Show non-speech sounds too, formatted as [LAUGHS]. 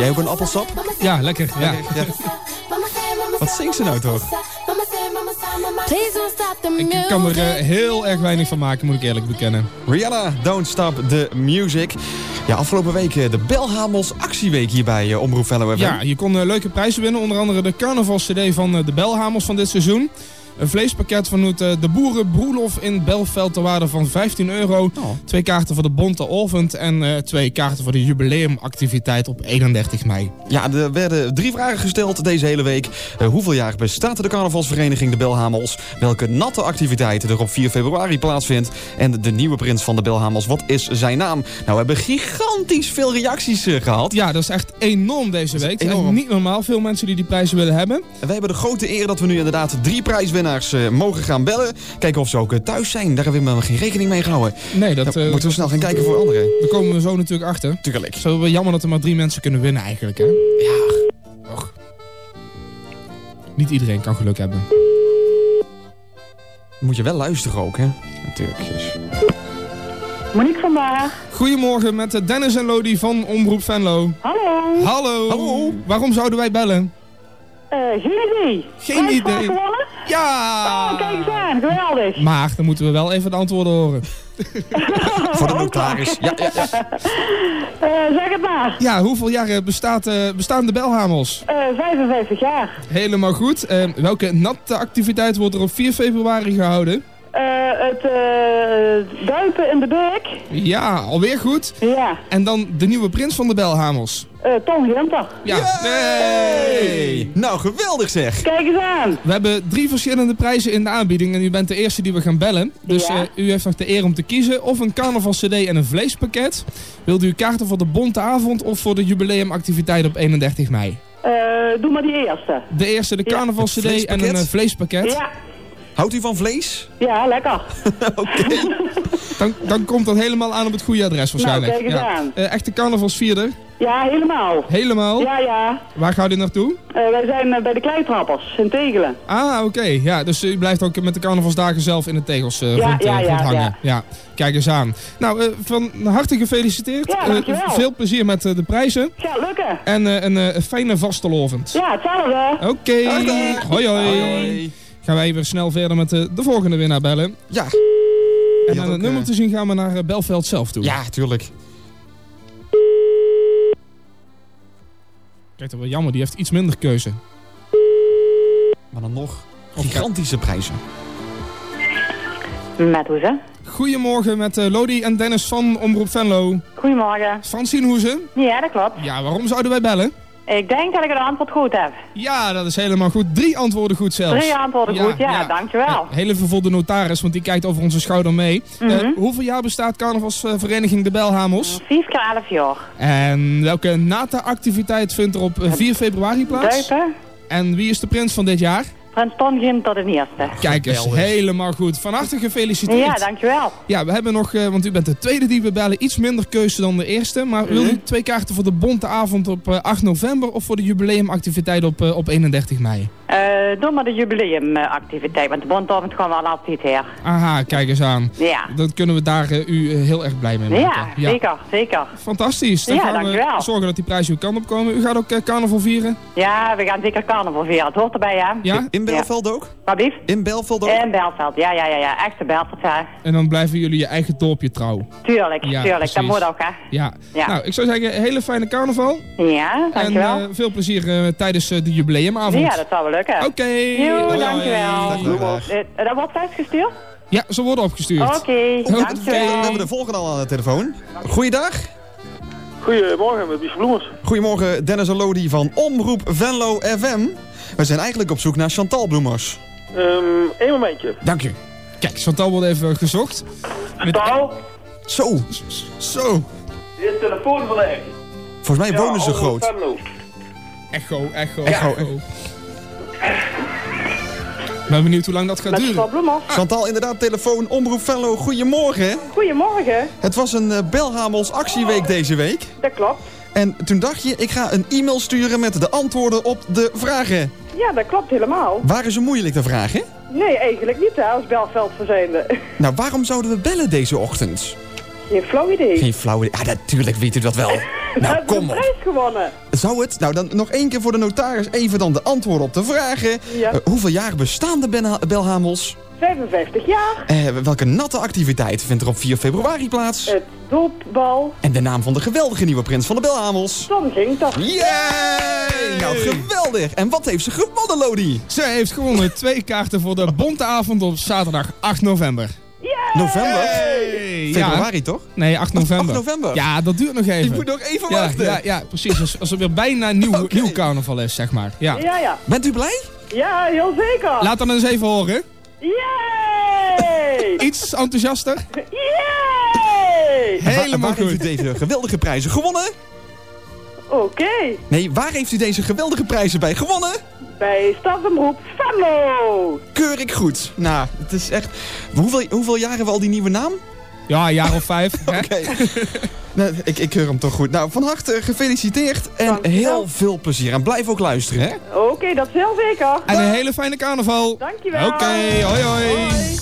Jij ook een appelsap? Ja, lekker. Ja. Ja. Wat zingt ze nou toch? Ik kan er eh, heel erg weinig van maken, moet ik eerlijk bekennen. Rihanna, Don't Stop the Music. Ja, afgelopen week eh, de Belhamels actieweek hier bij eh, Omroep Fellow FM. Ja, je kon leuke prijzen winnen. Onder andere de carnaval-cd van eh, de Belhamels van dit seizoen. Een vleespakket van eh, de Boeren Broelof in Belveld ter waarde van 15 euro. Oh. Twee kaarten voor de Bonte Orvend en eh, twee kaarten voor de jubileumactiviteit op 31 mei. Ja, er werden drie vragen gesteld deze hele week. Eh, hoeveel jaar bestaat de carnavalsvereniging de Belhamels? Welke natte activiteiten er op 4 februari plaatsvindt? En de nieuwe prins van de Belhamels, wat is zijn naam? Nou, we hebben gigantisch veel reacties eh, gehad. Ja, dat is echt enorm deze week. Enorm. niet normaal veel mensen die die prijzen willen hebben. En wij hebben de grote eer dat we nu inderdaad drie prijswinnaars eh, mogen gaan bellen. Kijken of ze ook eh, thuis zijn. Daar hebben we geen rekening mee gehouden. Nee, dat eh, moeten we snel gaan kijken voor anderen. daar komen we zo natuurlijk achter. Tuurlijk. Het is wel jammer dat er maar drie mensen kunnen winnen eigenlijk, hè? Ja, Och. Niet iedereen kan geluk hebben. moet je wel luisteren ook, hè? Natuurlijk. Dus. Monique vandaag. Goedemorgen met Dennis en Lodi van Omroep Venlo. Hallo. Hallo. Hallo. Waarom zouden wij bellen? Eh, geen idee. Geen idee. Ja! Oh, kijk eens aan. Geweldig. Maar dan moeten we wel even de antwoorden horen. [LAUGHS] Voor de notaris. Ja, ja, ja. [LAUGHS] Eh, zeg het maar. Ja, hoeveel jaren bestaat, eh, bestaan de Belhamels? Eh 55 jaar. Helemaal goed. Eh, welke natte activiteit wordt er op 4 februari gehouden? Eh, het eh, duipen in de beek. Ja, alweer goed. Ja. En dan de nieuwe prins van de Belhamels. Eh Tom Ginter. Ja. Hey. Nou, geweldig zeg. Kijk eens aan. We hebben drie verschillende prijzen in de aanbieding en u bent de eerste die we gaan bellen. Dus Ja. eh, u heeft nog de eer om te kiezen of een carnaval cd en een vleespakket. Wilt u kaarten voor de bonte avond of voor de jubileumactiviteit op 31 mei? Eh, doe maar die eerste. De eerste de carnaval cd en een vleespakket. Ja. Houdt u van vlees? Ja, lekker. [LAUGHS] Dan, dan komt dat helemaal aan op het goede adres waarschijnlijk. Nou, kijk eens ja. aan. Eh, echte carnavalsvierder. Ja, helemaal. Helemaal. Ja, ja. Waar gaat u naartoe? Eh, wij zijn eh, bij de kleitrappers in Tegelen. Ah, oké. Ja, dus u blijft ook met de carnavalsdagen zelf in de tegels eh Ja, rond, eh, ja, ja, rondhangen. ja. Ja. kijk eens aan. Nou, eh, van harte gefeliciteerd. Ja, Eh, dankjewel. veel plezier met eh, de prijzen. Ja, lukken. En eh, een eh, fijne vastelovend. Ja, hetzelfde. Oké. Oké. Hoi, hoi. Gaan wij weer snel verder met eh, de volgende winnaar bellen. Ja. En aan ook, het nummer eh, te zien gaan we naar eh, Belveld zelf toe. Ja, tuurlijk. Kijk, dat wel jammer. Die heeft iets minder keuze. Maar dan nog gigantische prijzen. Met Hoeze. Goedemorgen met eh, Lodi en Dennis van Omroep Venlo. Goedemorgen. Francine Hoeze. Ja, dat klopt. Ja, waarom zouden wij bellen? Ik denk dat ik het antwoord goed heb. Ja, dat is helemaal goed. Drie antwoorden goed zelfs. Drie antwoorden goed, ja, dankjewel. Eh, heel even voor de notaris, want die kijkt over onze schouder mee. Eh, Mhm. hoeveel jaar bestaat carnavalsvereniging De Belhamels? Vijf keer elf jaar. En welke NATA-activiteit vindt er op eh, 4 februari plaats? Duipen. En wie is de prins van dit jaar? Prins Ton Gim tot de eerste. Kijk eens, helemaal goed. Van harte gefeliciteerd. Ja, dankjewel. Ja, we hebben nog, eh, want u bent de tweede die we bellen, iets minder keuze dan de eerste. Maar wil Mhm. u twee kaarten voor de bonte avond op eh, 8 november of voor de jubileumactiviteit op, eh, op 31 mei? Eh doe maar de jubileumactiviteit, want de bondavond gaan we al altijd her. Aha, kijk eens aan. Ja. Dan kunnen we daar eh, u eh, heel erg blij mee maken. Ja, zeker, zeker. Fantastisch. Dan Ja, gaan we dankjewel. zorgen dat die prijs uw kant op komen. U gaat ook carnaval vieren? Ja, we gaan zeker carnaval vieren. Het hoort erbij, hè? Ja? In Belveld ook? Wat lief? In Belveld ook? En Belveld, ja, ja, ja, ja. Echte Belveld, ja. En dan blijven jullie je eigen dorpje trouw. Tuurlijk, Ja, tuurlijk. precies. Dat moet ook, hè? Ja. Ja. Nou, ik zou zeggen, hele fijne carnaval. Ja, dankjewel. En veel plezier tijdens de jubileumavond. ja, dat zal wel lukken. Oké. Hoi. dankjewel. Dag. Eh, dat wordt uitgestuurd? Ja, ze worden opgestuurd. Oké, Oké. We dankjewel. hebben de volgende al aan de telefoon. Goeiedag. Goedemorgen, met Bies Bloemers. Goedemorgen, Dennis en Lodi van Omroep Venlo FM. We zijn eigenlijk op zoek naar Chantal Bloemers. Ehm Eén momentje. Dank je. Kijk, Chantal wordt even gezocht. Met- Taal, Zo, Zo. dit is de telefoon van de echt. volgens mij wonen ze groot. Echo, echo, Echo. echo. Ik ben benieuwd hoe lang dat gaat Met duren. Chantal, inderdaad, telefoon Omroep Venlo. Goedemorgen. Goedemorgen. Het was een eh, Belhamels actieweek deze week. Dat klopt. En toen dacht je, ik ga een e-mail sturen met de antwoorden op de vragen. Ja, dat klopt helemaal. Waren ze moeilijk de vragen? Nee, eigenlijk niet, hè, als Belveld verzijnde. [LAUGHS] Nou, waarom zouden we bellen deze ochtend? Geen flauw idee. Geen flauw idee. Ah, natuurlijk weet u dat wel. We [LAUGHS] Nou, kom een op. prijs gewonnen. Zou het? Nou, dan nog één keer voor de notaris even dan de antwoorden op de vragen. Ja. Eh, hoeveel jaar bestaan de Belhamels? 55 jaar. Eh, welke natte activiteit vindt er op 4 februari plaats? Het doopbal. En de naam van de geweldige nieuwe prins van de Belhamels? Tom ging toch. Yay! Nou, geweldig! En wat heeft ze gewonnen, Lodi? Zij heeft gewonnen twee kaarten voor de [LAUGHS] Bonteavond op zaterdag 8 november. November? Ja. Februari, toch? Nee, 8 november. 8 november. Ja, dat duurt nog even. Ik moet nog even ja, wachten. ja, ja, precies. Als, als het weer bijna nieuw, nieuw carnaval is, zeg maar. Ja. Ja, ja. Bent u blij? Ja, heel zeker. Laat dan eens even horen. Yay! [LAUGHS] Iets enthousiaster. Yay! Helemaal waar heeft u goed. deze geweldige prijzen gewonnen? Oké. Nee, waar heeft u deze geweldige prijzen bij gewonnen? Bij Stadsomroep Venlo. Keur ik goed. Nou, het is echt... Hoeveel, hoeveel jaar hebben we al die nieuwe naam? Ja, een jaar of vijf. hè? [LAUGHS] Oké. nou, ik, ik keur hem toch goed. Nou, van harte gefeliciteerd en Dankjewel. heel veel plezier. En blijf ook luisteren, hè? Oké, dat is heel zeker. En een hele fijne carnaval. Dankjewel. Oké, hoi hoi. Hoi.